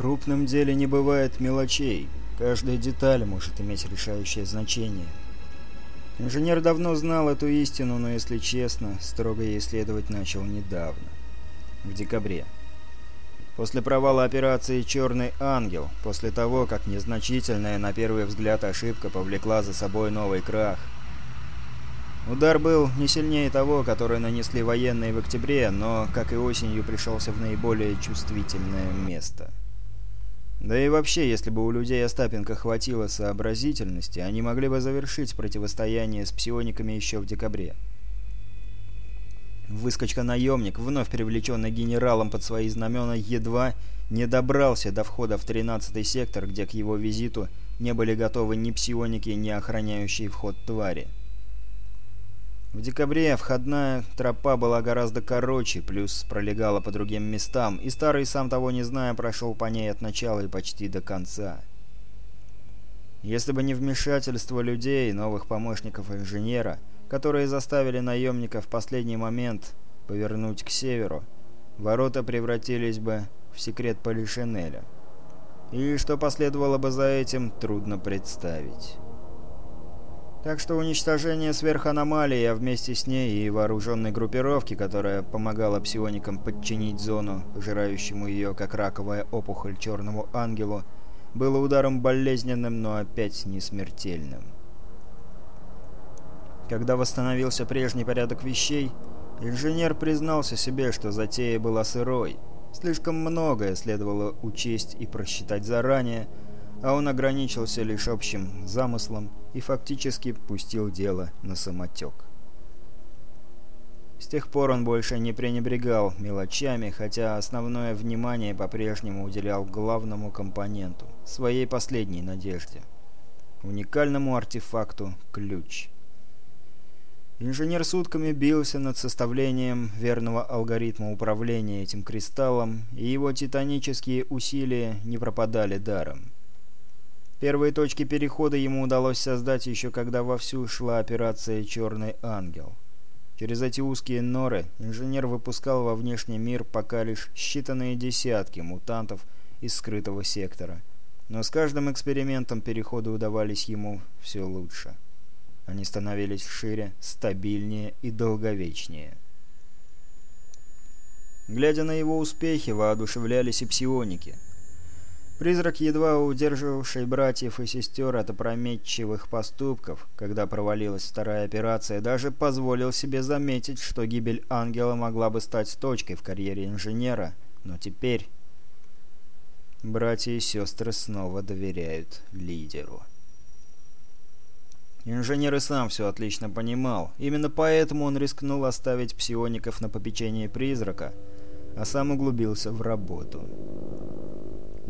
крупном деле не бывает мелочей. Каждая деталь может иметь решающее значение. Инженер давно знал эту истину, но, если честно, строго ей следовать начал недавно. В декабре. После провала операции «Черный ангел», после того, как незначительная на первый взгляд ошибка повлекла за собой новый крах. Удар был не сильнее того, который нанесли военные в октябре, но, как и осенью, пришелся в наиболее чувствительное место – да и вообще, если бы у людей Остапенко хватило сообразительности, они могли бы завершить противостояние с псиониками еще в декабре. Выскочка-наемник, вновь привлеченный генералом под свои знамена, едва не добрался до входа в 13-й сектор, где к его визиту не были готовы ни псионики, ни охраняющие вход твари. В декабре входная тропа была гораздо короче, плюс пролегала по другим местам, и старый, сам того не зная, прошел по ней от начала и почти до конца. Если бы не вмешательство людей, новых помощников инженера, которые заставили наемника в последний момент повернуть к северу, ворота превратились бы в секрет Полишинеля. И что последовало бы за этим, трудно представить. Так что уничтожение сверханомалии, а вместе с ней и вооруженной группировки, которая помогала псионикам подчинить зону, пожирающему ее как раковая опухоль черному ангелу, было ударом болезненным, но опять не смертельным. Когда восстановился прежний порядок вещей, инженер признался себе, что затея была сырой. Слишком многое следовало учесть и просчитать заранее, а он ограничился лишь общим замыслом – и фактически пустил дело на самотек. С тех пор он больше не пренебрегал мелочами, хотя основное внимание по-прежнему уделял главному компоненту – своей последней надежде – уникальному артефакту «Ключ». Инженер сутками бился над составлением верного алгоритма управления этим кристаллом, и его титанические усилия не пропадали даром. Первые точки перехода ему удалось создать еще когда вовсю шла операция «Черный ангел». Через эти узкие норы инженер выпускал во внешний мир пока лишь считанные десятки мутантов из скрытого сектора. Но с каждым экспериментом переходы удавались ему все лучше. Они становились шире, стабильнее и долговечнее. Глядя на его успехи, воодушевлялись и псионики – Призрак, едва удерживавший братьев и сестер от опрометчивых поступков, когда провалилась вторая операция, даже позволил себе заметить, что гибель ангела могла бы стать точкой в карьере инженера, но теперь... Братья и сестры снова доверяют лидеру. Инженер и сам все отлично понимал. Именно поэтому он рискнул оставить псиоников на попечение призрака, а сам углубился в работу.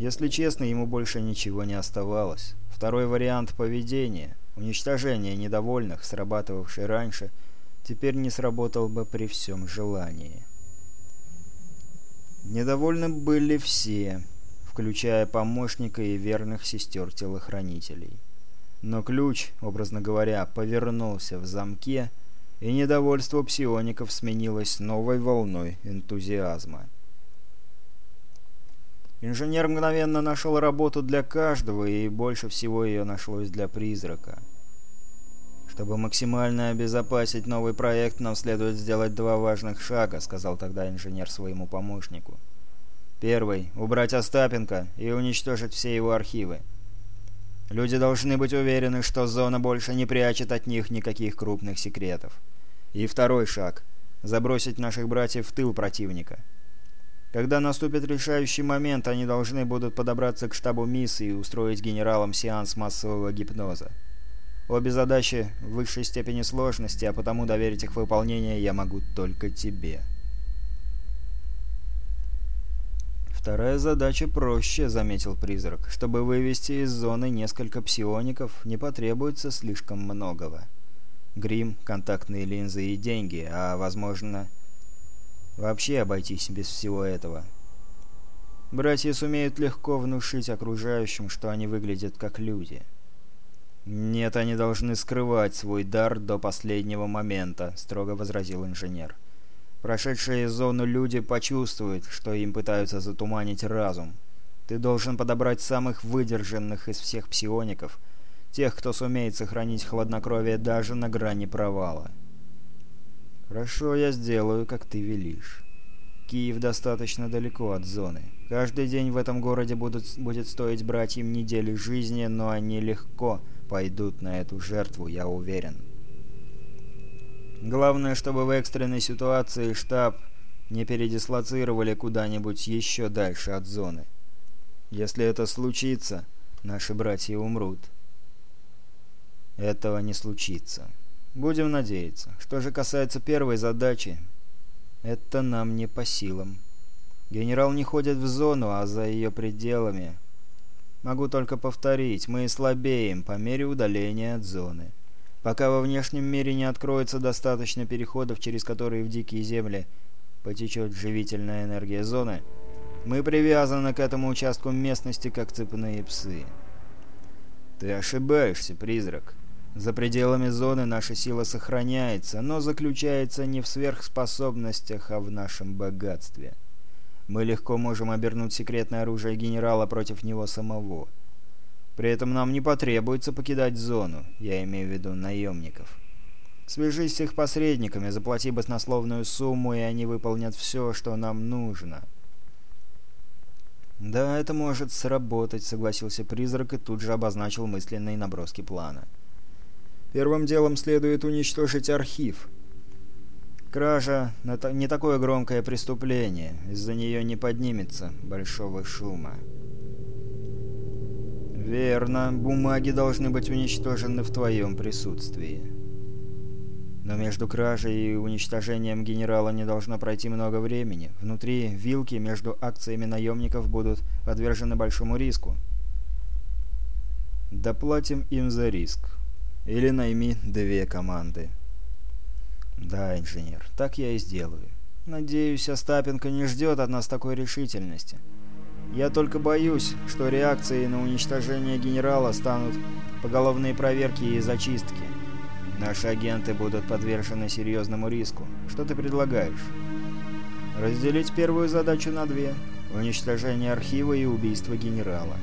Если честно, ему больше ничего не оставалось. Второй вариант поведения, уничтожение недовольных, срабатывавший раньше, теперь не сработал бы при всем желании. Недовольны были все, включая помощника и верных сестер-телохранителей. Но ключ, образно говоря, повернулся в замке, и недовольство псиоников сменилось новой волной энтузиазма. Инженер мгновенно нашел работу для каждого, и больше всего ее нашлось для призрака. «Чтобы максимально обезопасить новый проект, нам следует сделать два важных шага», — сказал тогда инженер своему помощнику. «Первый — убрать Остапенко и уничтожить все его архивы. Люди должны быть уверены, что зона больше не прячет от них никаких крупных секретов. И второй шаг — забросить наших братьев в тыл противника». Когда наступит решающий момент, они должны будут подобраться к штабу миссии и устроить генералам сеанс массового гипноза. Обе задачи в высшей степени сложности, а потому доверить их выполнение я могу только тебе. «Вторая задача проще», — заметил призрак. «Чтобы вывести из зоны несколько псиоников, не потребуется слишком многого. Грим, контактные линзы и деньги, а, возможно, Вообще обойтись без всего этого. Братья сумеют легко внушить окружающим, что они выглядят как люди. «Нет, они должны скрывать свой дар до последнего момента», — строго возразил инженер. «Прошедшие зону люди почувствуют, что им пытаются затуманить разум. Ты должен подобрать самых выдержанных из всех псиоников, тех, кто сумеет сохранить хладнокровие даже на грани провала». «Хорошо, я сделаю, как ты велишь. Киев достаточно далеко от зоны. Каждый день в этом городе будут, будет стоить братьям недели жизни, но они легко пойдут на эту жертву, я уверен. Главное, чтобы в экстренной ситуации штаб не передислоцировали куда-нибудь еще дальше от зоны. Если это случится, наши братья умрут. Этого не случится. Будем надеяться. Что же касается первой задачи, это нам не по силам. Генерал не ходит в зону, а за ее пределами. Могу только повторить, мы слабеем по мере удаления от зоны. Пока во внешнем мире не откроется достаточно переходов, через которые в дикие земли потечет живительная энергия зоны, мы привязаны к этому участку местности, как цепные псы. «Ты ошибаешься, призрак», за пределами зоны наша сила сохраняется, но заключается не в сверхспособностях, а в нашем богатстве. Мы легко можем обернуть секретное оружие генерала против него самого. При этом нам не потребуется покидать зону, я имею в виду наемников. Свяжись с их посредниками, заплати баснословную сумму, и они выполнят все, что нам нужно. «Да, это может сработать», — согласился призрак и тут же обозначил мысленные наброски плана. «Да». Первым делом следует уничтожить архив. Кража — не такое громкое преступление. Из-за нее не поднимется большого шума. «Верно. Бумаги должны быть уничтожены в твоем присутствии». Но между кражей и уничтожением генерала не должно пройти много времени. Внутри вилки между акциями наемников будут подвержены большому риску. Доплатим им за риск. Или найми две команды. Да, инженер, так я и сделаю. Надеюсь, Остапенко не ждет от нас такой решительности. Я только боюсь, что реакции на уничтожение генерала станут поголовные проверки и зачистки. Наши агенты будут подвержены серьезному риску. Что ты предлагаешь? Разделить первую задачу на две. Уничтожение архива и убийство генерала.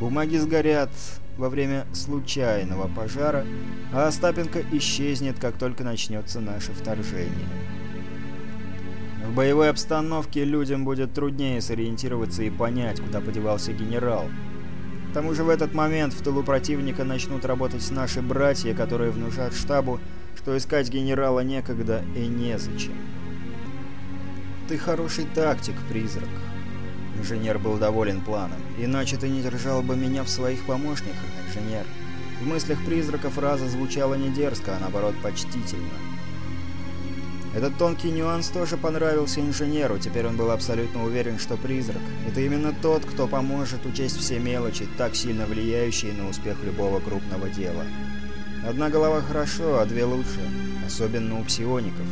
Бумаги сгорят, во время случайного пожара, а Остапенко исчезнет, как только начнется наше вторжение. В боевой обстановке людям будет труднее сориентироваться и понять, куда подевался генерал. К тому же в этот момент в тылу противника начнут работать наши братья, которые внушат штабу, что искать генерала некогда и незачем. «Ты хороший тактик, призрак», Инженер был доволен планом. «Иначе ты не держал бы меня в своих помощниках, инженер». В мыслях призрака фраза звучала не дерзко, а наоборот почтительно. Этот тонкий нюанс тоже понравился инженеру, теперь он был абсолютно уверен, что призрак — это именно тот, кто поможет учесть все мелочи, так сильно влияющие на успех любого крупного дела. Одна голова хорошо, а две лучше, особенно у псиоников.